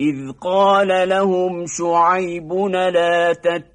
إذ قال لهم شعيب لا تتقون